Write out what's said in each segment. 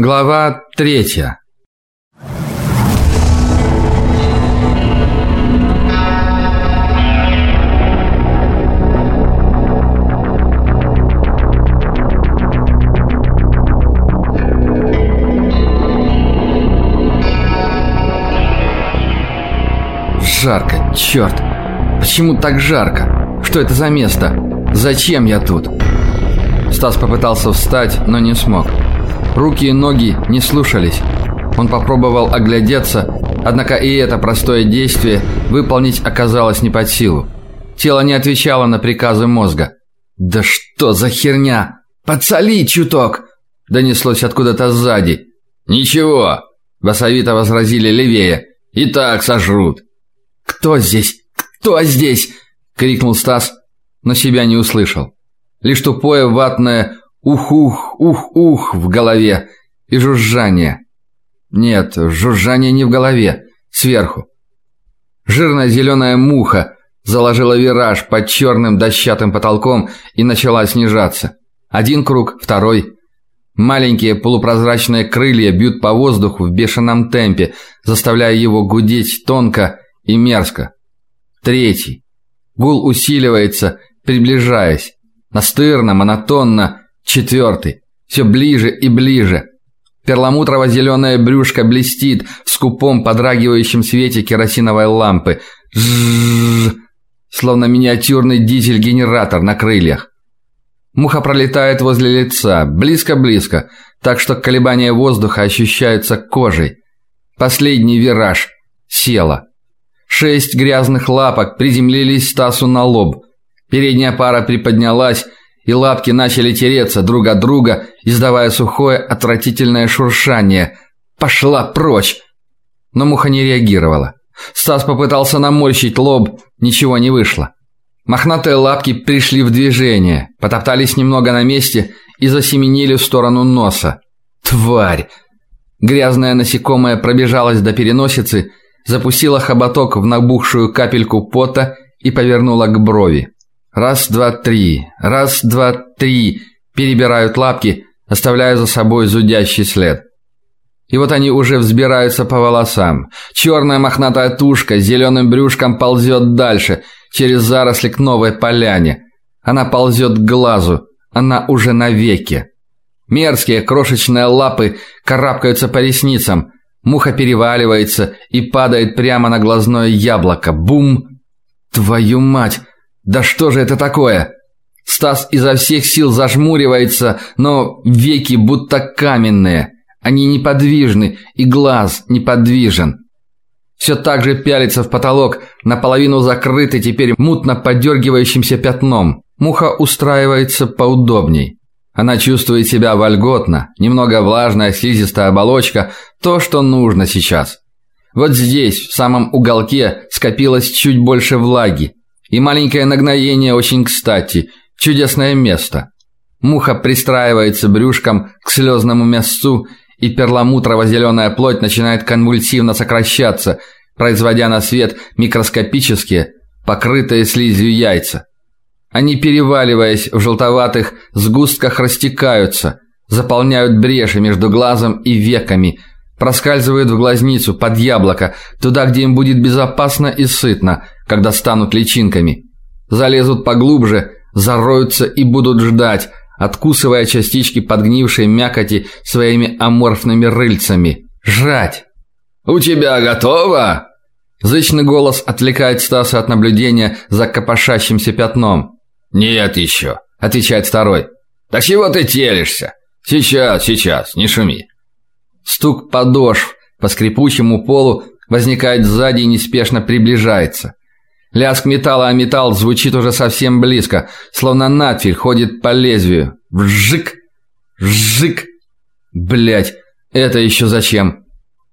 Глава третья. Жарко, черт! Почему так жарко? Что это за место? Зачем я тут? Стас попытался встать, но не смог. Руки и ноги не слушались. Он попробовал оглядеться, однако и это простое действие выполнить оказалось не под силу. Тело не отвечало на приказы мозга. «Да что за херня? Подсоли чуток!» Донеслось откуда-то сзади. «Ничего!» Басовито возразили левее. «И так сожрут!» «Кто здесь? Кто здесь?» Крикнул Стас, но себя не услышал. Лишь тупое ватное ух-ух, ух-ух в голове и жужжание. Нет, жужжание не в голове, сверху. Жирная зеленая муха заложила вираж под черным дощатым потолком и начала снижаться. Один круг, второй. Маленькие полупрозрачные крылья бьют по воздуху в бешеном темпе, заставляя его гудеть тонко и мерзко. Третий. Гул усиливается, приближаясь. Настырно, монотонно. Четвертый. Все ближе и ближе. Перламутрово-зеленое брюшко блестит в скупом подрагивающем свете керосиновой лампы. Жжжж. Словно миниатюрный дизель-генератор на крыльях. Муха пролетает возле лица, близко-близко, так что колебания воздуха ощущаются кожей. Последний вираж. Села. Шесть грязных лапок приземлились Стасу на лоб. Передняя пара приподнялась, и лапки начали тереться друг от друга, издавая сухое отвратительное шуршание. Пошла прочь. Но муха не реагировала. Стас попытался наморщить лоб, ничего не вышло. Мохнатые лапки пришли в движение, потоптались немного на месте и засеменили в сторону носа. Тварь. Грязное насекомое пробежалось до переносицы, запустило хоботок в набухшую капельку пота и повернуло к брови. Раз, два, три. Раз, два, три. Перебирают лапки, оставляя за собой зудящий след. И вот они уже взбираются по волосам. Черная мохнатая тушка с зеленым брюшком ползет дальше, через заросли к новой поляне. Она ползет к глазу. Она уже навеки. Мерзкие крошечные лапы карабкаются по ресницам. Муха переваливается и падает прямо на глазное яблоко. Бум! Твою мать! Да что же это такое? Стас изо всех сил зажмуривается, но веки будто каменные. Они неподвижны, и глаз неподвижен. Все так же пялится в потолок, наполовину закрытый теперь мутно подергивающимся пятном. Муха устраивается поудобней. Она чувствует себя вольготно, немного влажная слизистая оболочка, то, что нужно сейчас. Вот здесь, в самом уголке, скопилось чуть больше влаги. И маленькое нагноение очень кстати. Чудесное место. Муха пристраивается брюшком к слезному мясцу, и перламутрово-зеленая плоть начинает конвульсивно сокращаться, производя на свет микроскопические, покрытые слизью яйца. Они, переваливаясь в желтоватых сгустках, растекаются, заполняют бреши между глазом и веками, проскальзывают в глазницу под яблоко, туда, где им будет безопасно и сытно – когда станут личинками. Залезут поглубже, зароются и будут ждать, откусывая частички подгнившей мякоти своими аморфными рыльцами. Жрать. У тебя готово? Зычный голос отвлекает Стаса от наблюдения за копошащимся пятном. Нет еще, отвечает второй. Так чего ты телишься? Сейчас, сейчас, не шуми. Стук подошв по скрипучему полу возникает сзади и неспешно приближается. Лязг металла о металл звучит уже совсем близко, словно надфиль ходит по лезвию. Вжик! Вжик! Блять, это еще зачем?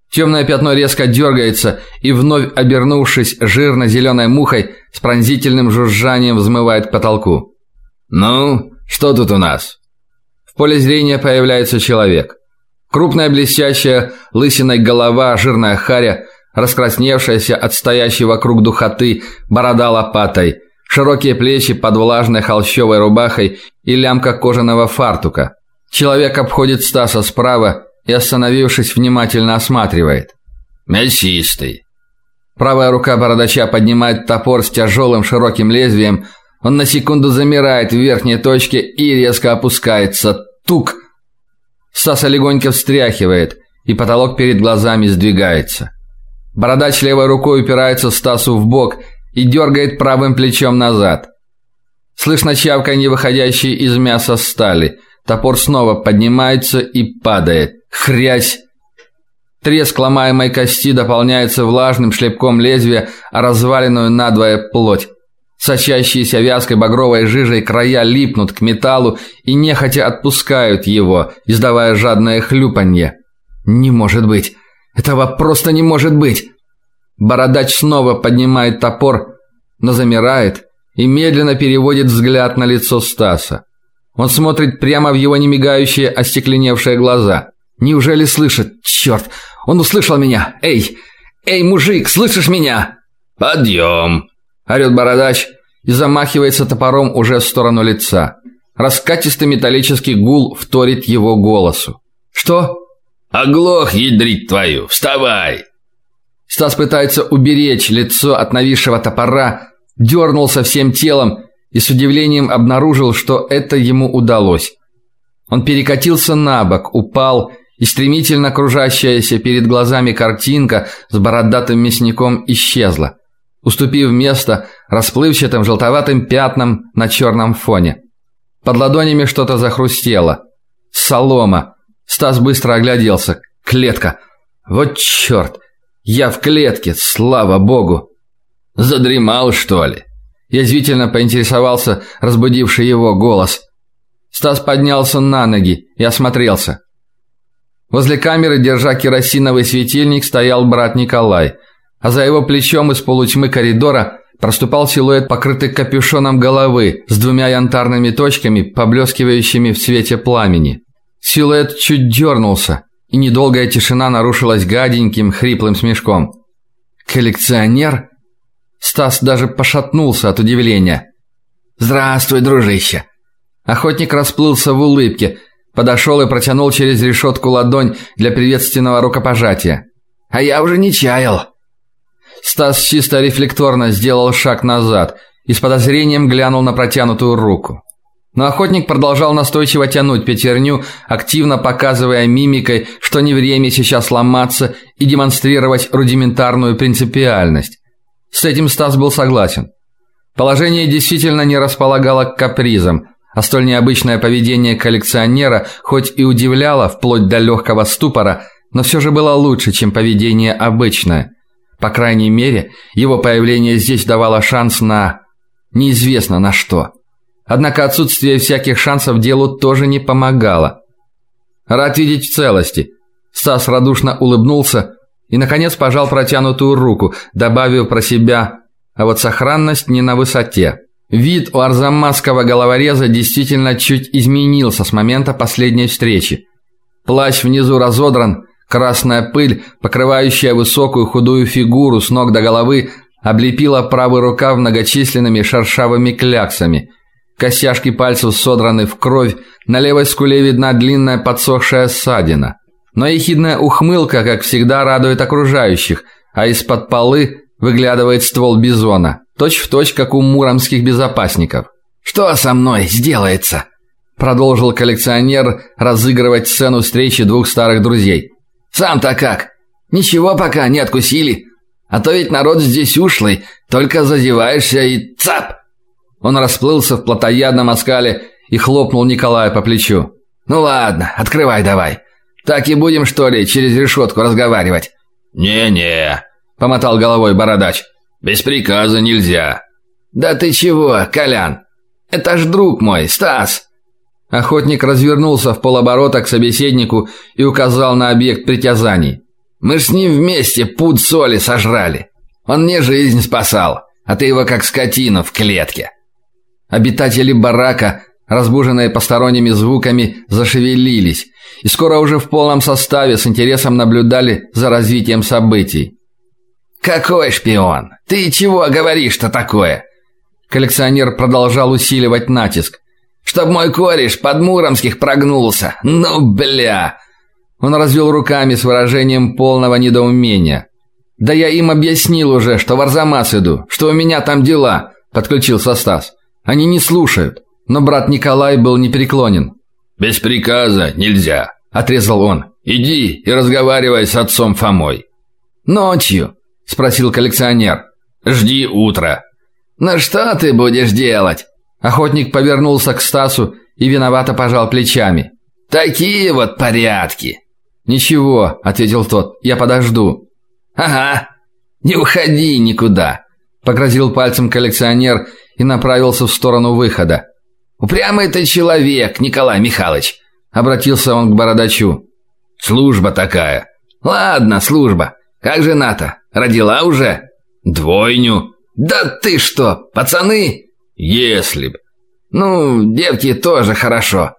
Темное пятно резко дергается и вновь обернувшись жирно-зеленой мухой с пронзительным жужжанием взмывает к потолку. Ну, что тут у нас? В поле зрения появляется человек. Крупная блестящая лысиной голова, жирная харя раскрасневшаяся от стоящей вокруг духоты, борода лопатой, широкие плечи под влажной холщовой рубахой и лямка кожаного фартука. Человек обходит Стаса справа и, остановившись, внимательно осматривает. Мясистый. Правая рука бородача поднимает топор с тяжелым широким лезвием. Он на секунду замирает в верхней точке и резко опускается. Тук! Стаса легонько встряхивает, и потолок перед глазами сдвигается. Бородач левой рукой упирается Стасу в бок и дергает правым плечом назад. Слышно чавканье, выходящее из мяса стали. Топор снова поднимается и падает. Хрясь! Треск ломаемой кости дополняется влажным шлепком лезвия о разваленную надвое плоть. Сочащиеся вязкой багровой жижей края липнут к металлу и нехотя отпускают его, издавая жадное хлюпанье. Не может быть. Этого просто не может быть. Бородач снова поднимает топор, но замирает и медленно переводит взгляд на лицо Стаса. Он смотрит прямо в его немигающие, остекленевшие глаза. Неужели слышит? Черт! Он услышал меня! Эй! Эй, мужик, слышишь меня? Подъем!» орет бородач и замахивается топором уже в сторону лица. Раскатистый металлический гул вторит его голосу. Что? Оглох, ядрить твою. Вставай. Стас пытается уберечь лицо от нависшего топора, дернулся всем телом и с удивлением обнаружил, что это ему удалось. Он перекатился на бок, упал, и стремительно кружащаяся перед глазами картинка с бородатым мясником исчезла, уступив место расплывчатым желтоватым пятнам на черном фоне. Под ладонями что-то захрустело. Солома. Стас быстро огляделся. Клетка. Вот черт! Я в клетке, слава богу. Задремал, что ли? Язвительно поинтересовался разбудивший его голос. Стас поднялся на ноги и осмотрелся. Возле камеры, держа керосиновый светильник, стоял брат Николай, а за его плечом из полутьмы коридора проступал силуэт, покрытый капюшоном головы, с двумя янтарными точками, поблескивающими в свете пламени. Силуэт чуть дернулся, и недолгая тишина нарушилась гаденьким, хриплым смешком. «Коллекционер?» Стас даже пошатнулся от удивления. «Здравствуй, дружище!» Охотник расплылся в улыбке, Подошел и протянул через решетку ладонь для приветственного рукопожатия. А я уже не чаял. Стас чисто рефлекторно сделал шаг назад и с подозрением глянул на протянутую руку. Но охотник продолжал настойчиво тянуть пятерню, активно показывая мимикой, что не время сейчас ломаться и демонстрировать рудиментарную принципиальность. С этим Стас был согласен. Положение действительно не располагало к капризам, а столь необычное поведение коллекционера хоть и удивляло вплоть до легкого ступора, но все же было лучше, чем поведение обычное. По крайней мере, его появление здесь давало шанс на неизвестно на что. Однако отсутствие всяких шансов делу тоже не помогало. Рад видеть в целости. Стас радушно улыбнулся и наконец пожал протянутую руку, добавив про себя: "А вот сохранность не на высоте". Вид у арзамасского головореза действительно чуть изменился с момента последней встречи. Плащ внизу разодран, красная пыль, покрывающая высокую худую фигуру с ног до головы, облепила правый рукав многочисленными шершавыми кляксами. Костяшки пальцев содраны в кровь, на левой скуле видна длинная подсохшая ссадина. Но ехидная ухмылка, как всегда, радует окружающих, а из-под полы выглядывает ствол бизона. Точь в точь, как у муромских безопасников. Что со мной сделается? продолжил коллекционер разыгрывать сцену встречи двух старых друзей. Сам-то как? Ничего пока не откусили. А то ведь народ здесь ушлый, только зазеваешься и цап. Он расплылся в плотоядном оскале и хлопнул Николая по плечу. Ну ладно, открывай давай. Так и будем что ли через решетку разговаривать? Не-не, помотал головой бородач. Без приказа нельзя. Да ты чего, Колян? Это ж друг мой, Стас. Охотник развернулся в полоборота к собеседнику и указал на объект притязаний. Мы ж с ним вместе пуд соли сожрали. Он мне жизнь спасал, а ты его как скотину в клетке. Обитатели барака, разбуженные посторонними звуками, зашевелились и скоро уже в полном составе с интересом наблюдали за развитием событий. Какой шпион? Ты чего говоришь-то такое? Коллекционер продолжал усиливать натиск. Чтоб мой кореш под Муромских прогнулся. Ну, бля. Он развел руками с выражением полного недоумения. «Да я им объяснил уже, что в Арзамас иду, что у меня там дела», – подключился Стас. «Они не слушают». Но брат Николай был непреклонен. «Без приказа нельзя», – отрезал он. «Иди и разговаривай с отцом Фомой». «Ночью?» – спросил коллекционер. «Жди утра». «Ну что ты будешь делать?» Охотник повернулся к Стасу и виновато пожал плечами. «Такие вот порядки». «Ничего», – ответил тот, – «я подожду». «Ага, не уходи никуда», – погрозил пальцем коллекционер и направился в сторону выхода. «Упрямый ты человек, Николай Михайлович», – обратился он к бородачу. «Служба такая». «Ладно, служба. Как жена-то? Родила уже?» «Двойню». «Да ты что, пацаны?» «Если б». «Ну, девки тоже хорошо».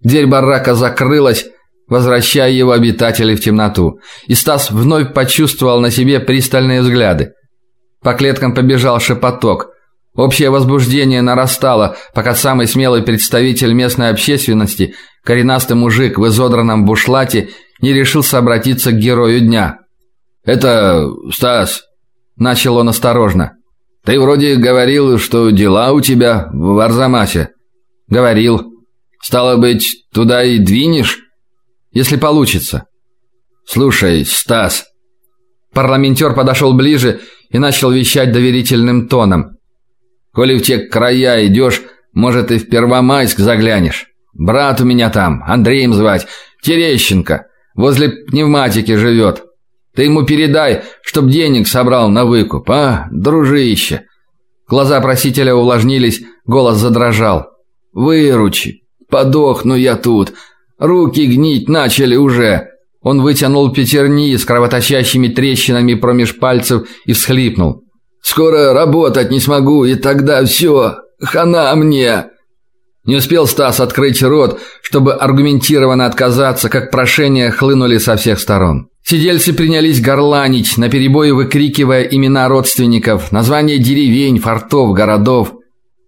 Дверь барака закрылась, возвращая его обитателей в темноту, и Стас вновь почувствовал на себе пристальные взгляды. По клеткам побежал шепоток. Общее возбуждение нарастало, пока самый смелый представитель местной общественности, коренастый мужик в изодранном бушлате, не решился обратиться к герою дня. «Это Стас», – начал он осторожно. «Ты вроде говорил, что дела у тебя в Арзамасе». «Говорил. Стало быть, туда и двинешь?» «Если получится». «Слушай, Стас». Парламентер подошел ближе и начал вещать доверительным тоном. «Коли в те края идешь, может, и в Первомайск заглянешь. Брат у меня там, Андреем звать, Терещенко, возле пневматики живет. Ты ему передай, чтоб денег собрал на выкуп, а, дружище?» Глаза просителя увлажнились, голос задрожал. «Выручи, подохну я тут, руки гнить начали уже». Он вытянул пятерни с кровоточащими трещинами промеж пальцев и всхлипнул. «Скоро работать не смогу, и тогда все, хана мне!» Не успел Стас открыть рот, чтобы аргументированно отказаться, как прошения хлынули со всех сторон. Сидельцы принялись горланить, наперебой выкрикивая имена родственников, названия деревень, фортов, городов.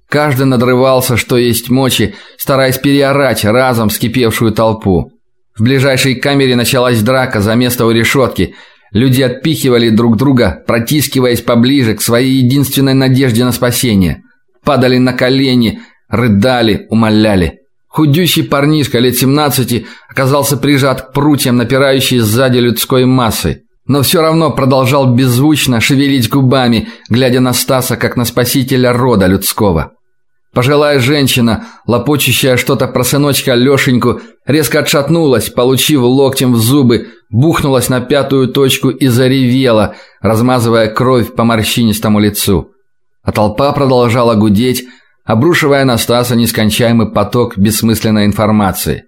Каждый надрывался, что есть мочи, стараясь переорать разом вскипевшую толпу. В ближайшей камере началась драка за место у решетки. Люди отпихивали друг друга, протискиваясь поближе к своей единственной надежде на спасение. Падали на колени, рыдали, умоляли. Худющий парнишка лет 17 оказался прижат к прутьям, напирающей сзади людской массы, но все равно продолжал беззвучно шевелить губами, глядя на Стаса как на спасителя рода людского. Пожилая женщина, лопочущая что-то про сыночка Лешеньку, резко отшатнулась, получив локтем в зубы, бухнулась на пятую точку и заревела, размазывая кровь по морщинистому лицу. А толпа продолжала гудеть, обрушивая на Стаса нескончаемый поток бессмысленной информации.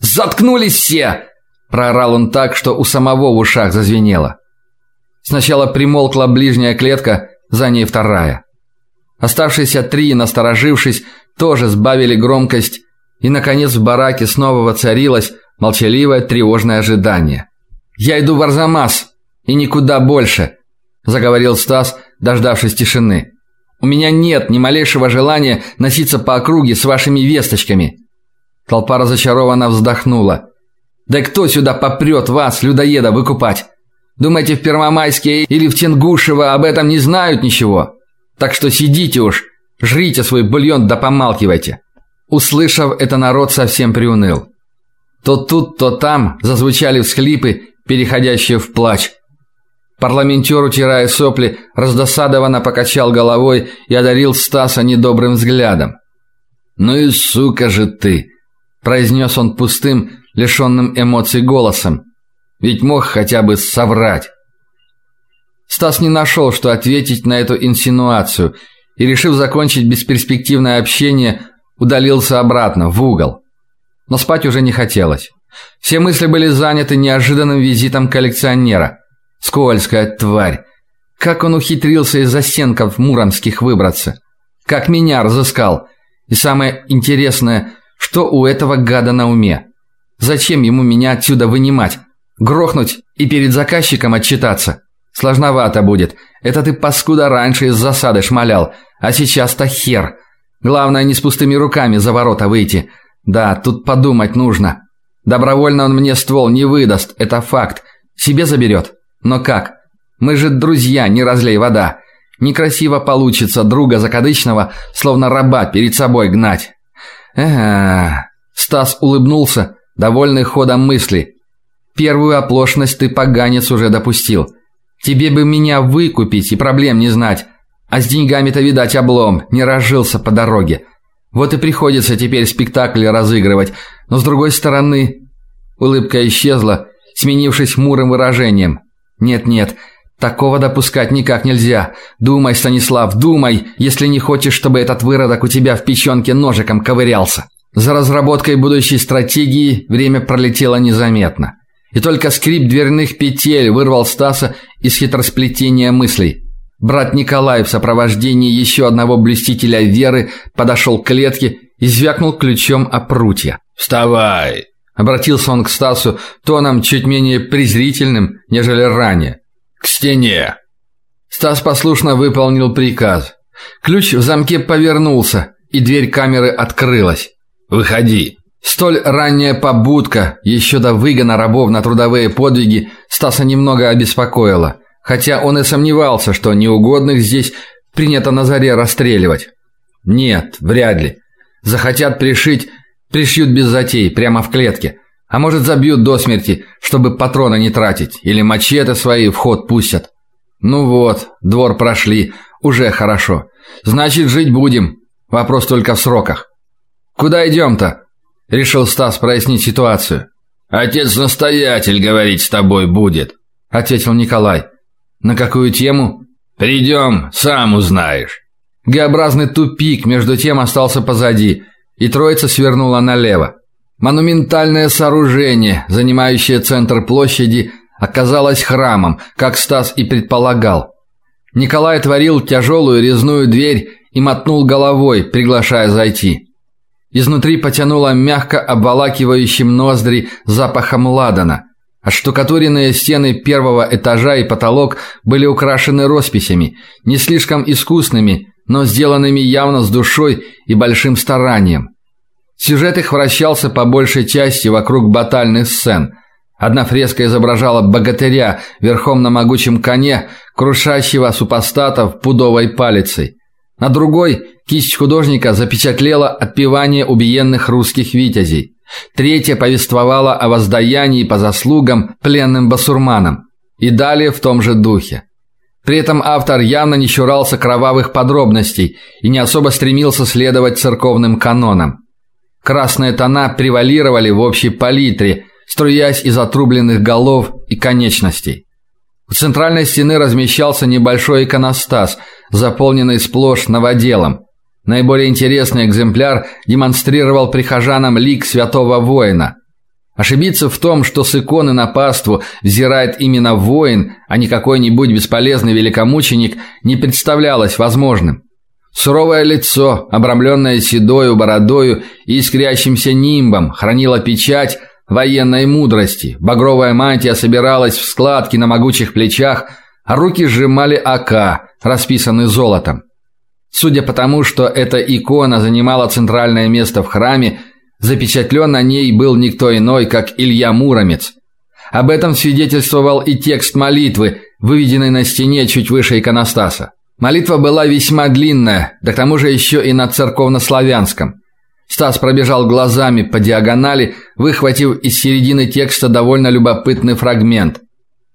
«Заткнулись все!» – проорал он так, что у самого в ушах зазвенело. Сначала примолкла ближняя клетка, за ней вторая. Оставшиеся три, насторожившись, тоже сбавили громкость, и, наконец, в бараке снова воцарилось молчаливое тревожное ожидание. «Я иду в Арзамас, и никуда больше», – заговорил Стас, дождавшись тишины. У меня нет ни малейшего желания носиться по округе с вашими весточками. Толпа разочарованно вздохнула. Да кто сюда попрет вас, людоеда, выкупать? Думаете, в Первомайске или в Тенгушево об этом не знают ничего? Так что сидите уж, жрите свой бульон да помалкивайте. Услышав это, народ совсем приуныл. То тут, то там зазвучали всхлипы, переходящие в плач. Парламентер, утирая сопли, раздосадованно покачал головой и одарил Стаса недобрым взглядом. «Ну и сука же ты!» – произнес он пустым, лишенным эмоций голосом. «Ведь мог хотя бы соврать». Стас не нашел, что ответить на эту инсинуацию, и, решив закончить бесперспективное общение, удалился обратно, в угол. Но спать уже не хотелось. Все мысли были заняты неожиданным визитом коллекционера – Скользкая тварь. Как он ухитрился из застенков муромских выбраться? Как меня разыскал? И самое интересное, что у этого гада на уме? Зачем ему меня отсюда вынимать? Грохнуть и перед заказчиком отчитаться? Сложновато будет. Это ты, паскуда, раньше из засады шмалял, а сейчас-то хер. Главное, не с пустыми руками за ворота выйти. Да, тут подумать нужно. Добровольно он мне ствол не выдаст, это факт. Себе заберет. Но как? Мы же друзья, не разлей вода. Некрасиво получится друга закадычного, словно раба перед собой гнать. Ага. Стас улыбнулся, довольный ходом мысли. Первую оплошность ты поганец уже допустил. Тебе бы меня выкупить и проблем не знать. А с деньгами-то, видать, облом, не разжился по дороге. Вот и приходится теперь спектакль разыгрывать. Но с другой стороны, улыбка исчезла, сменившись хмурым выражением. Нет-нет, такого допускать никак нельзя. Думай, Станислав, думай, если не хочешь, чтобы этот выродок у тебя в печенке ножиком ковырялся. За разработкой будущей стратегии время пролетело незаметно. И только скрип дверных петель вырвал Стаса из хитросплетения мыслей. Брат Николай в сопровождении еще одного блюстителя веры подошел к клетке и звякнул ключом о прутья. «Вставай!» Обратился он к Стасу тоном чуть менее презрительным, нежели ранее. «К стене!» Стас послушно выполнил приказ. Ключ в замке повернулся, и дверь камеры открылась. «Выходи!» Столь ранняя побудка, еще до выгона рабов на трудовые подвиги, Стаса немного обеспокоила, хотя он и сомневался, что неугодных здесь принято на заре расстреливать. Нет, вряд ли. Захотят пришить, пришьют без затей, прямо в клетке. А может, забьют до смерти, чтобы патроны не тратить, или мачете свои в ход пустят. Ну вот, двор прошли, уже хорошо. Значит, жить будем. Вопрос только в сроках. Куда идем-то? Решил Стас прояснить ситуацию. Отец-настоятель говорить с тобой будет, ответил Николай. На какую тему? Придем, сам узнаешь. Г-образный тупик между тем остался позади, и троица свернула налево. Монументальное сооружение, занимающее центр площади, оказалось храмом, как Стас и предполагал. Николай отворил тяжелую резную дверь и мотнул головой, приглашая зайти. Изнутри потянуло мягко обволакивающим ноздри запахом ладана. А штукатуренные стены первого этажа и потолок были украшены росписями, не слишком искусными, но сделанными явно с душой и большим старанием. Сюжет их вращался по большей части вокруг батальных сцен. Одна фреска изображала богатыря верхом на могучем коне, крушащего супостатов пудовой палицей. На другой кисть художника запечатлела отпевание убиенных русских витязей. Третья повествовала о воздаянии по заслугам пленным басурманам. И далее в том же духе. При этом автор явно не чурался кровавых подробностей и не особо стремился следовать церковным канонам. Красные тона превалировали в общей палитре, струясь из отрубленных голов и конечностей. У центральной стены размещался небольшой иконостас, заполненный сплошь новоделом. Наиболее интересный экземпляр демонстрировал прихожанам лик святого воина. Ошибиться в том, что с иконы на паству взирает именно воин, а не какой-нибудь бесполезный великомученик, не представлялось возможным. Суровое лицо, обрамленное седою бородою и искрящимся нимбом, хранило печать военной мудрости. Багровая мантия собиралась в складки на могучих плечах, а руки сжимали АК, расписанный золотом. Судя по тому, что эта икона занимала центральное место в храме, запечатлен на ней был никто иной, как Илья Муромец. Об этом свидетельствовал и текст молитвы, выведенный на стене чуть выше иконостаса. Молитва была весьма длинная, да к тому же еще и на церковнославянском. Стас пробежал глазами по диагонали, выхватив из середины текста довольно любопытный фрагмент.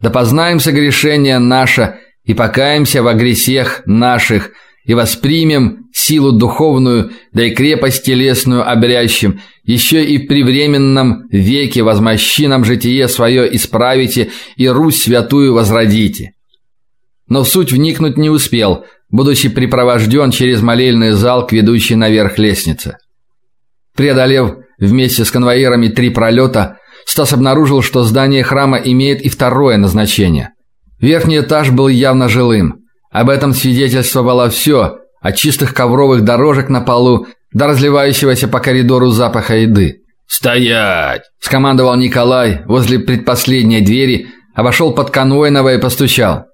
«Да познаем согрешение наше и покаемся в гресех наших, и воспримем силу духовную, да и крепость телесную обрящим, еще и при временном веке возмощи нам житие свое исправите и Русь святую возродите». Но в суть вникнуть не успел, будучи припровожден через молельный зал к ведущей наверх лестнице. Преодолев вместе с конвоирами три пролета, Стас обнаружил, что здание храма имеет и второе назначение. Верхний этаж был явно жилым. Об этом свидетельствовало все, от чистых ковровых дорожек на полу до разливающегося по коридору запаха еды. «Стоять!» – скомандовал Николай возле предпоследней двери, обошел под конвойного и постучал.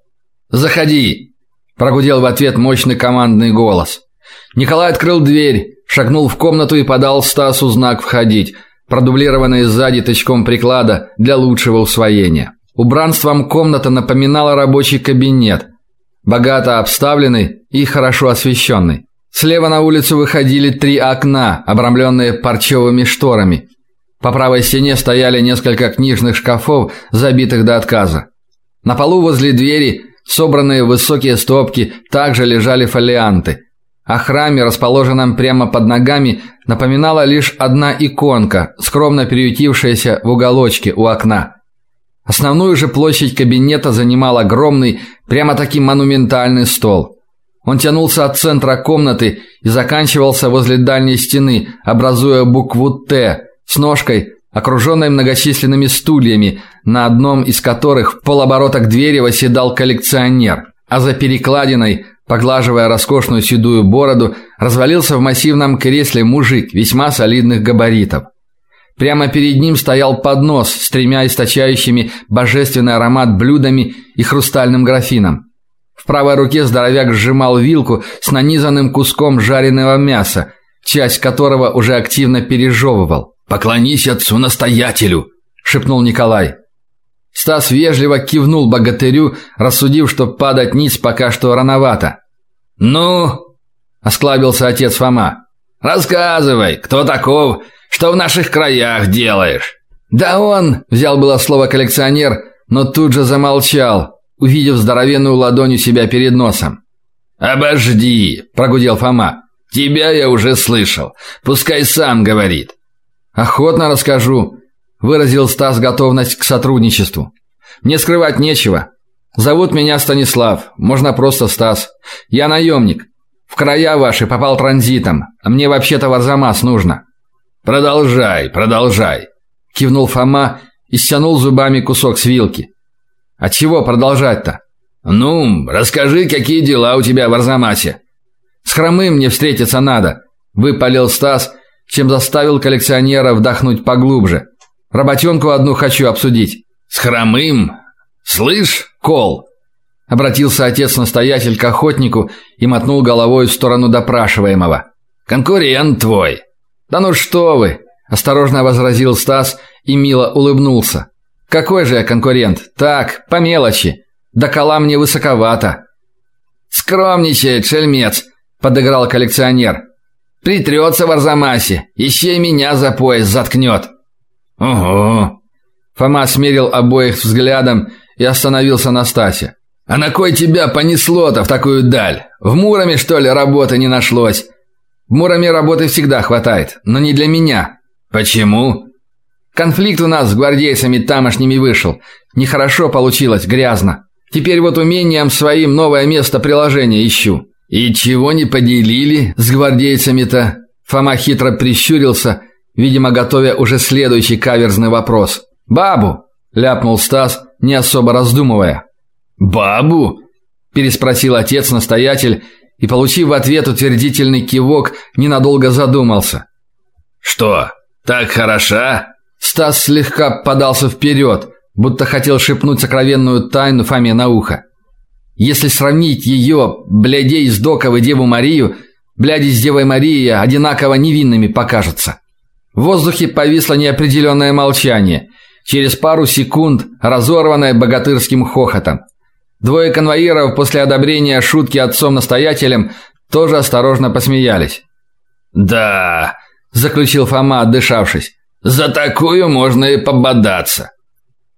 «Заходи!» – прогудел в ответ мощный командный голос. Николай открыл дверь, шагнул в комнату и подал Стасу знак входить. продублированные сзади тычком приклада для лучшего усвоения. Убранством комната напоминала рабочий кабинет, богато обставленный и хорошо освещенный. Слева на улицу выходили три окна, обрамленные парчевыми шторами. По правой стене стояли несколько книжных шкафов, забитых до отказа. На полу возле двери, собранные высокие стопки, также лежали фолианты. О храме, расположенном прямо под ногами, напоминала лишь одна иконка, скромно приютившаяся в уголочке у окна. Основную же площадь кабинета занимал огромный, прямо-таки монументальный стол. Он тянулся от центра комнаты и заканчивался возле дальней стены, образуя букву «Т» с ножкой, окруженной многочисленными стульями, на одном из которых в полоборота к двери восседал коллекционер, а за перекладиной, поглаживая роскошную седую бороду, развалился в массивном кресле мужик весьма солидных габаритов. Прямо перед ним стоял поднос с тремя источающими божественный аромат блюдами и хрустальным графином. В правой руке здоровяк сжимал вилку с нанизанным куском жареного мяса, часть которого уже активно пережевывал. «Поклонись отцу-настоятелю!» – шепнул Николай. Стас вежливо кивнул богатырю, рассудив, что падать ниц пока что рановато. «Ну?» – осклабился отец Фома. «Рассказывай, кто таков, что в наших краях делаешь?» «Да он!» – взял было слово коллекционер, но тут же замолчал, увидев здоровенную ладонь у себя перед носом. «Обожди!» – прогудел Фома. «Тебя я уже слышал. Пускай сам говорит». «Охотно расскажу», – выразил Стас готовность к сотрудничеству. «Мне скрывать нечего. Зовут меня Станислав, можно просто Стас. Я наемник. В края ваши попал транзитом, а мне вообще-то в Арзамас нужно». «Продолжай, продолжай», – кивнул Фома и стянул зубами кусок с вилки. А чего продолжать-то? Ну, расскажи, какие дела у тебя в Арзамасе. С хромым мне встретиться надо, выпалил Стас, чем заставил коллекционера вдохнуть поглубже. Работенку одну хочу обсудить. С хромым? Слышь, Кол, обратился отец-настоятель к охотнику и мотнул головой в сторону допрашиваемого. Конкурент твой. Да ну что вы, осторожно возразил Стас и мило улыбнулся. Какой же я конкурент? Так, по мелочи. Да кола мне высоковато. Скромничает шельмец, подыграл коллекционер. Притрется в Арзамасе, еще и меня за пояс заткнет. Ого. Фома смерил обоих взглядом и остановился на Стасе. А на кой тебя понесло-то в такую даль? В Муроме, что ли, работы не нашлось? В Муроме работы всегда хватает, но не для меня. Почему? Конфликт у нас с гвардейцами тамошними вышел. Нехорошо получилось, грязно. Теперь вот умением своим новое место приложения ищу. И чего не поделили с гвардейцами-то? Фома хитро прищурился, видимо, готовя уже следующий каверзный вопрос. Бабу, ляпнул Стас, не особо раздумывая. Бабу? переспросил отец-настоятель и, получив в ответ утвердительный кивок, ненадолго задумался. Что? Так хороша? Стас слегка подался вперед, будто хотел шепнуть сокровенную тайну Фоме на ухо. Если сравнить ее, блядей с Доков и Деву Марию, бляди с Девой Марией одинаково невинными покажутся. В воздухе повисло неопределенное молчание, через пару секунд разорванное богатырским хохотом. Двое конвоиров после одобрения шутки отцом-настоятелем тоже осторожно посмеялись. «Да», – заключил Фома, отдышавшись. За такую можно и пободаться.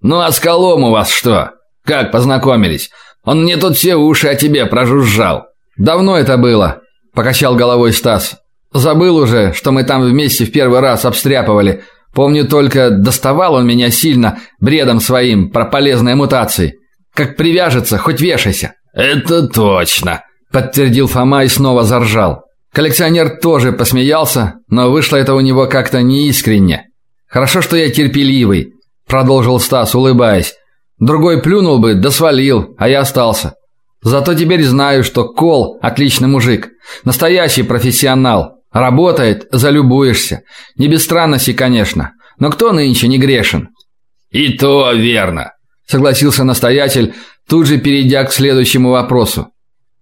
Ну а с Колом у вас что? Как познакомились? Он мне тут все уши о тебе прожужжал. Давно это было, покачал головой Стас. Забыл уже, что мы там вместе в первый раз обстряпывали. Помню только, доставал он меня сильно бредом своим про полезные мутации. Как привяжется, хоть вешайся. Это точно, подтвердил Фома и снова заржал. Коллекционер тоже посмеялся, но вышло это у него как-то неискренне. Хорошо, что я терпеливый, продолжил Стас, улыбаясь. Другой плюнул бы, да свалил, а я остался. Зато теперь знаю, что Кол отличный мужик, настоящий профессионал. Работает, залюбуешься. Не без странностей, конечно, но кто нынче не грешен? И то верно, согласился настоятель, тут же перейдя к следующему вопросу.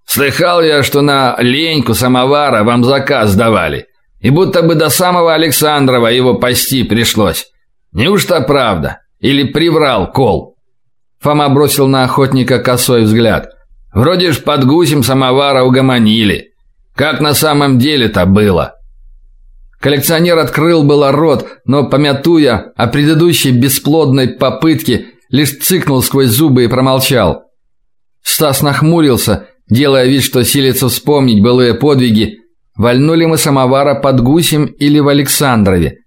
Слыхал я, что на леньку самовара вам заказ давали. И будто бы до самого Александрова его пасти пришлось. Неужто правда? Или приврал Кол? Фома бросил на охотника косой взгляд. Вроде ж под гусем самовара угомонили. Как на самом деле-то было? Коллекционер открыл было рот, но помятуя о предыдущей бесплодной попытке, лишь цыкнул сквозь зубы и промолчал. Стас нахмурился, делая вид, что силится вспомнить былые подвиги. Вальнули мы самовара под гусем или в Александрове?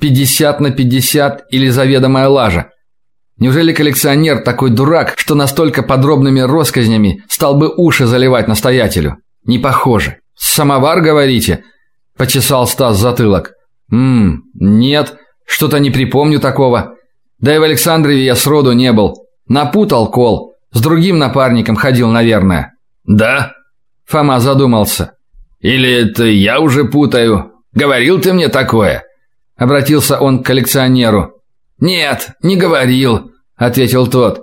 50 на 50 или заведомая лажа? Неужели коллекционер такой дурак, что настолько подробными россказнями стал бы уши заливать настоятелю? Не похоже. Самовар, говорите? почесал Стас затылок. Мм, нет, что-то не припомню такого. Да и в Александрове я сроду не был. Напутал кол. С другим напарником ходил, наверное. Да? Фома задумался. Или это я уже путаю? Говорил ты мне такое? Обратился он к коллекционеру. Нет, не говорил, ответил тот.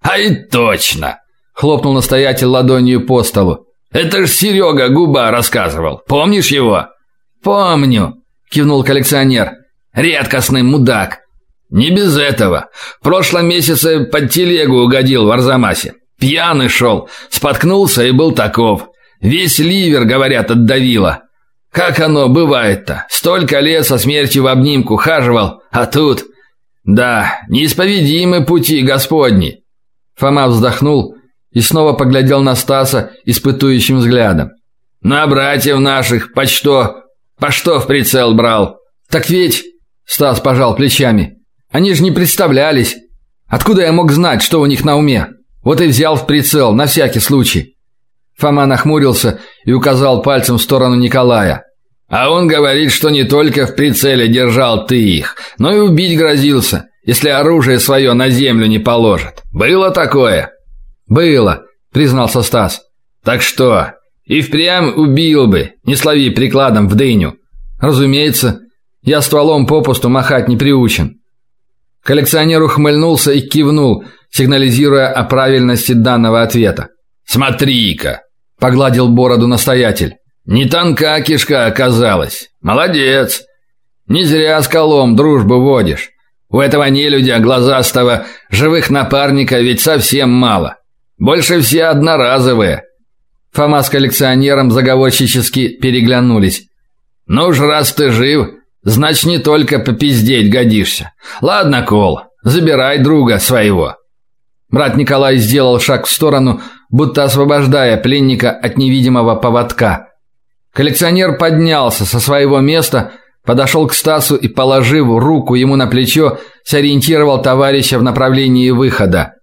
А и точно, хлопнул настоятель ладонью по столу. Это ж Серега Губа рассказывал. Помнишь его? Помню, кивнул коллекционер. Редкостный мудак. Не без этого. В прошлом месяце под телегу угодил в Арзамасе. Пьяный шел, споткнулся и был таков. Весь ливер, говорят, отдавило. Как оно бывает-то? Столько лет со смертью в обнимку хаживал, а тут да, неисповедимы пути Господни. Фома вздохнул и снова поглядел на Стаса испытующим взглядом. На братьев наших по что? По что в прицел брал? Так ведь Стас пожал плечами. Они же не представлялись. Откуда я мог знать, что у них на уме? Вот и взял в прицел на всякий случай. Фома нахмурился и указал пальцем в сторону Николая. А он говорит, что не только в прицеле держал ты их, но и убить грозился, если оружие свое на землю не положит. Было такое? Было, признался Стас. Так что, и впрямь убил бы, не слови прикладом в дыню. Разумеется, я стволом попусту махать не приучен. Коллекционер ухмыльнулся и кивнул, сигнализируя о правильности данного ответа. Смотри-ка, погладил бороду настоятель. Не тонка кишка оказалась. Молодец. Не зря с колом дружбу водишь. У этого нелюдя глазастого живых напарника ведь совсем мало. Больше все одноразовые. Фома с коллекционером заговорщически переглянулись. Ну уж раз ты жив, значит не только попиздеть годишься. Ладно, Кол, забирай друга своего. Брат Николай сделал шаг в сторону, будто освобождая пленника от невидимого поводка. Коллекционер поднялся со своего места, подошел к Стасу и, положив руку ему на плечо, сориентировал товарища в направлении выхода.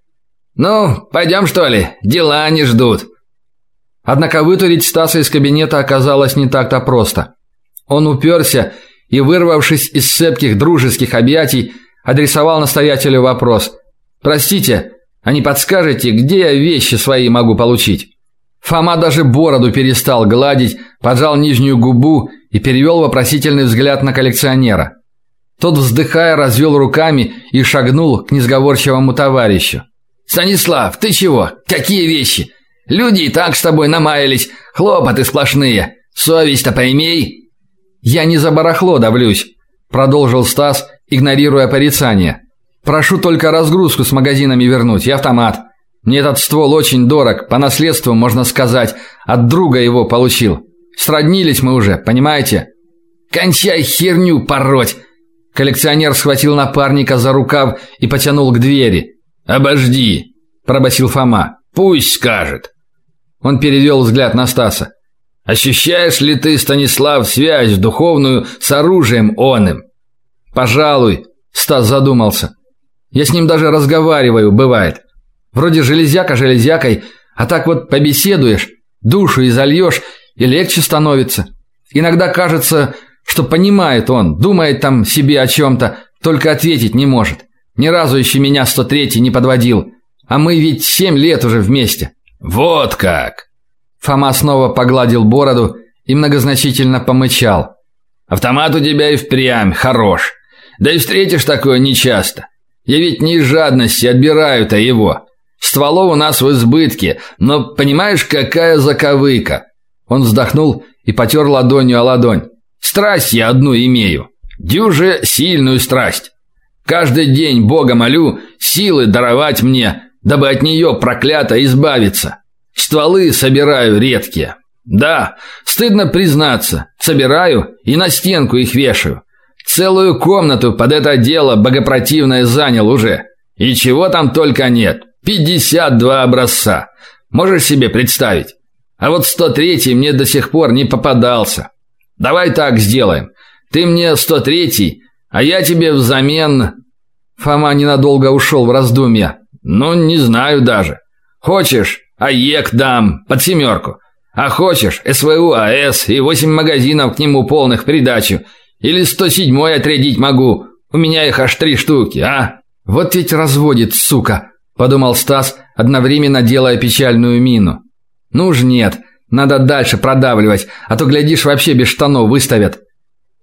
Ну, пойдем, что ли? Дела не ждут. Однако вытурить Стаса из кабинета оказалось не так-то просто. Он уперся и, вырвавшись из цепких дружеских объятий, адресовал настоятелю вопрос: "Простите, а не подскажете, где я вещи свои могу получить?" Фома даже бороду перестал гладить, поджал нижнюю губу и перевел вопросительный взгляд на коллекционера. Тот, вздыхая, развел руками и шагнул к несговорчивому товарищу. Станислав, ты чего? Какие вещи? Люди и так с тобой намаялись, хлопоты сплошные. Совесть-то поймей. Я не за барахло давлюсь, продолжил Стас, игнорируя порицание. Прошу только разгрузку с магазинами вернуть и автомат. Мне этот ствол очень дорог, по наследству, можно сказать, от друга его получил. Сроднились мы уже, понимаете? Кончай херню пороть. Коллекционер схватил напарника за рукав и потянул к двери. "Обожди", пробасил Фома. "Пусть скажет". Он перевел взгляд на Стаса. Ощущаешь ли ты, Станислав, связь духовную с оружием оным? Пожалуй, Стас задумался. Я с ним даже разговариваю, бывает. Вроде железяка железякой, а так вот побеседуешь, душу изольешь, и легче становится. Иногда кажется, что понимает он, думает там себе о чем то только ответить не может. Ни разу еще меня 103-й не подводил. А мы ведь семь лет уже вместе. Вот как. Фома снова погладил бороду и многозначительно помычал. Автомат у тебя и впрямь хорош. Да и встретишь такое нечасто. Я ведь не из жадности отбираю-то его. Стволов у нас в избытке, но понимаешь, какая заковыка. Он вздохнул и потер ладонью о ладонь. Страсть я одну имею. Дюже сильную страсть. Каждый день Бога молю силы даровать мне, дабы от нее проклято избавиться. Стволы собираю редкие. Да, стыдно признаться, собираю и на стенку их вешаю. Целую комнату под это дело богопротивное занял уже. И чего там только нет. 52 образца. Можешь себе представить? А вот 103 мне до сих пор не попадался. Давай так сделаем. Ты мне 103, а я тебе взамен Фома ненадолго ушел в раздумья. Ну, не знаю даже. Хочешь, АЕК дам под семерку. А хочешь, СВУ АС и восемь магазинов к нему полных придачу. Или 107-й отрядить могу. У меня их аж три штуки, а? Вот ведь разводит, сука, подумал Стас, одновременно делая печальную мину. Ну уж нет, надо дальше продавливать, а то глядишь, вообще без штанов выставят.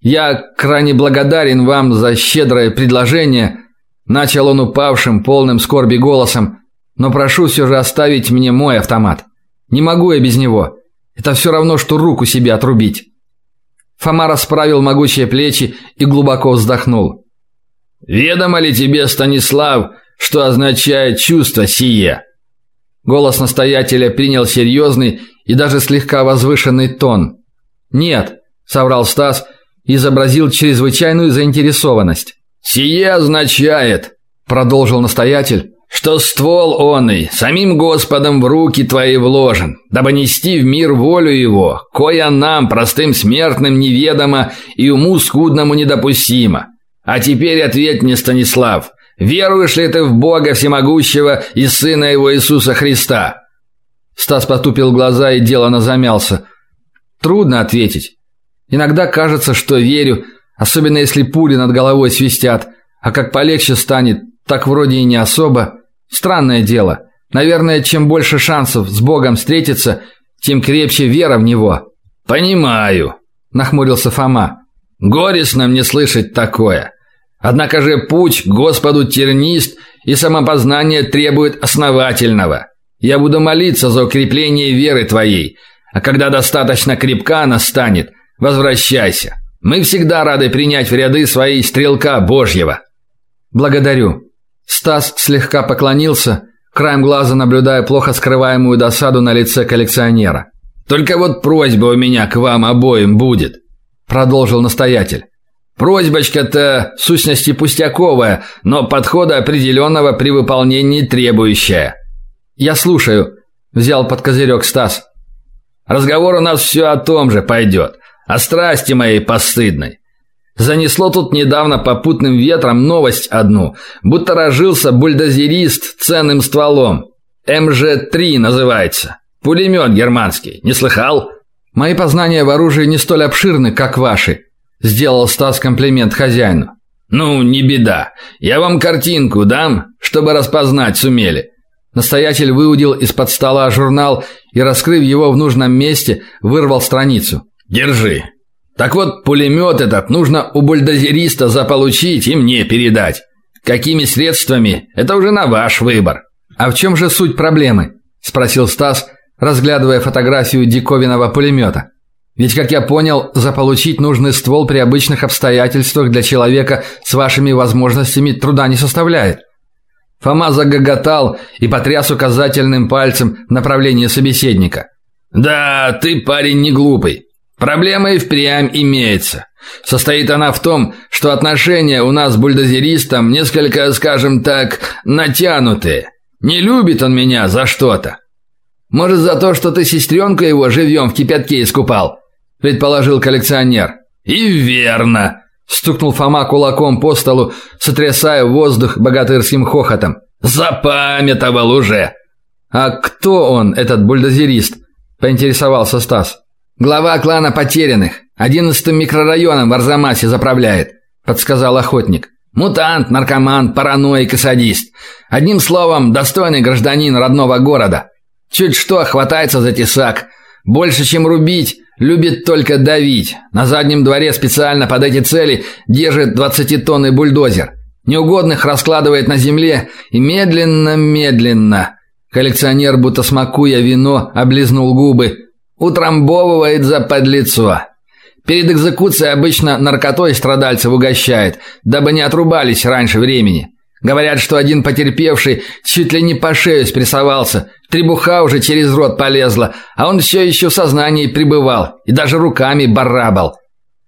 Я крайне благодарен вам за щедрое предложение, начал он упавшим, полным скорби голосом, но прошу все же оставить мне мой автомат. Не могу я без него. Это все равно что руку себе отрубить. Фома расправил могучие плечи и глубоко вздохнул. Ведомо ли тебе, Станислав, что означает чувство сие? Голос настоятеля принял серьезный и даже слегка возвышенный тон. Нет, соврал Стас и изобразил чрезвычайную заинтересованность. Сие означает, продолжил настоятель, что ствол оный самим Господом в руки твои вложен, дабы нести в мир волю его, коя нам, простым смертным, неведомо и уму скудному недопустимо. А теперь ответь мне, Станислав, веруешь ли ты в Бога всемогущего и Сына его Иисуса Христа? Стас потупил глаза и делано замялся. Трудно ответить. Иногда кажется, что верю, особенно если пули над головой свистят, а как полегче станет, так вроде и не особо. Странное дело. Наверное, чем больше шансов с Богом встретиться, тем крепче вера в него. Понимаю, нахмурился Фома. Горестно мне слышать такое. Однако же путь к Господу тернист, и самопознание требует основательного. Я буду молиться за укрепление веры твоей, а когда достаточно крепка она станет, возвращайся. Мы всегда рады принять в ряды свои стрелка Божьего. Благодарю. Стас слегка поклонился, краем глаза наблюдая плохо скрываемую досаду на лице коллекционера. Только вот просьба у меня к вам обоим будет, продолжил настоятель. Просьбочка-то в сущности пустяковая, но подхода определенного при выполнении требующая. Я слушаю, взял под козырек Стас. Разговор у нас все о том же пойдет, о страсти моей постыдной. Занесло тут недавно попутным ветром новость одну, будто рожился бульдозерист ценным стволом. МЖ-3 называется. Пулемет германский. Не слыхал? Мои познания в оружии не столь обширны, как ваши, сделал Стас комплимент хозяину. Ну, не беда. Я вам картинку дам, чтобы распознать сумели. Настоятель выудил из-под стола журнал и, раскрыв его в нужном месте, вырвал страницу. Держи. Так вот, пулемет этот нужно у бульдозериста заполучить и мне передать. Какими средствами это уже на ваш выбор. А в чем же суть проблемы? спросил Стас, разглядывая фотографию диковинного пулемета. Ведь, как я понял, заполучить нужный ствол при обычных обстоятельствах для человека с вашими возможностями труда не составляет. Фома загоготал и потряс указательным пальцем в направлении собеседника. Да, ты парень не глупый. Проблема и впрямь имеется. Состоит она в том, что отношения у нас с бульдозеристом несколько, скажем так, натянутые. Не любит он меня за что-то. Может, за то, что ты сестренку его живьем в кипятке искупал, предположил коллекционер. И верно, стукнул Фома кулаком по столу, сотрясая воздух богатырским хохотом. Запамятовал уже. А кто он, этот бульдозерист? поинтересовался Стас. Глава клана потерянных, одиннадцатым микрорайоном в Арзамасе заправляет, подсказал охотник. Мутант, наркоман, параноик и садист. Одним словом, достойный гражданин родного города. Чуть что хватается за тесак. Больше, чем рубить, любит только давить. На заднем дворе специально под эти цели держит двадцатитонный бульдозер. Неугодных раскладывает на земле и медленно-медленно. Коллекционер, будто смакуя вино, облизнул губы, утрамбовывает за подлецо. Перед экзекуцией обычно наркотой страдальцев угощает, дабы не отрубались раньше времени. Говорят, что один потерпевший чуть ли не по шею спрессовался, требуха уже через рот полезла, а он все еще в сознании пребывал и даже руками барабал.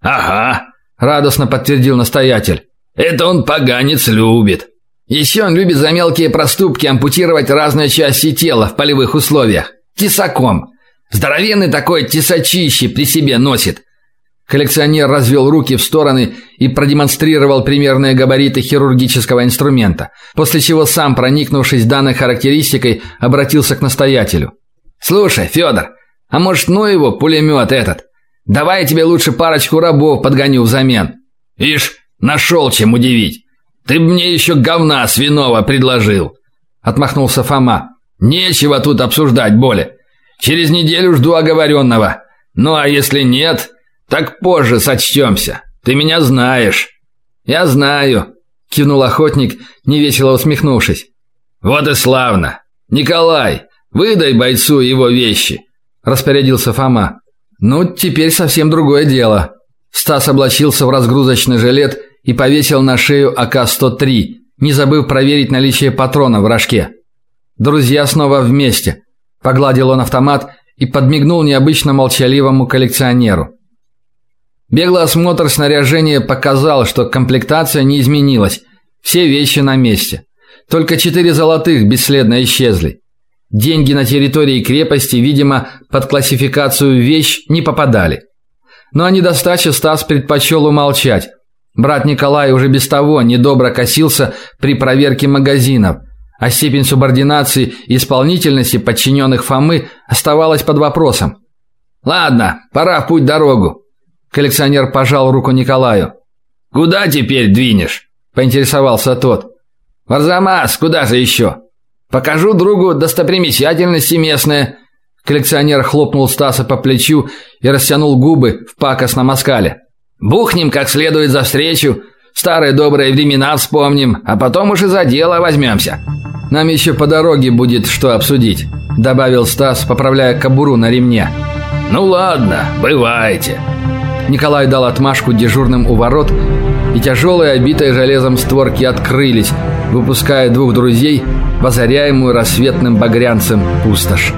«Ага», – радостно подтвердил настоятель. «Это он поганец любит». Еще он любит за мелкие проступки ампутировать разные части тела в полевых условиях. Тесаком. Здоровенный такой тесачище при себе носит. Коллекционер развел руки в стороны и продемонстрировал примерные габариты хирургического инструмента, после чего сам, проникнувшись данной характеристикой, обратился к настоятелю. «Слушай, Федор, а может, ну его, пулемет этот? Давай я тебе лучше парочку рабов подгоню взамен». «Ишь, нашел чем удивить. Ты мне еще говна свиного предложил». Отмахнулся Фома. «Нечего тут обсуждать боли. Через неделю жду оговоренного. Ну а если нет, так позже сочтемся. Ты меня знаешь. Я знаю, кивнул охотник, невесело усмехнувшись. Вот и славно. Николай, выдай бойцу его вещи, распорядился Фома. Ну, теперь совсем другое дело. Стас облачился в разгрузочный жилет и повесил на шею АК-103, не забыв проверить наличие патрона в рожке. Друзья снова вместе. Погладил он автомат и подмигнул необычно молчаливому коллекционеру. Беглый осмотр снаряжения показал, что комплектация не изменилась. Все вещи на месте. Только четыре золотых бесследно исчезли. Деньги на территории крепости, видимо, под классификацию вещь не попадали. Но о недостаче Стас предпочел умолчать. Брат Николай уже без того недобро косился при проверке магазинов, а степень субординации и исполнительности подчиненных Фомы оставалась под вопросом. Ладно, пора в путь дорогу. Коллекционер пожал руку Николаю. Куда теперь двинешь? поинтересовался тот. В Арзамас, куда же еще? Покажу другу достопримечательности местные. Коллекционер хлопнул Стаса по плечу и растянул губы в пакостном оскале. Бухнем как следует за встречу, старые добрые времена вспомним, а потом уж и за дело возьмемся». Нам еще по дороге будет что обсудить, добавил Стас, поправляя кобуру на ремне. Ну ладно, бывайте. Николай дал отмашку дежурным у ворот, и тяжелые, обитые железом створки открылись, выпуская двух друзей в озаряемую рассветным багрянцем пустошь.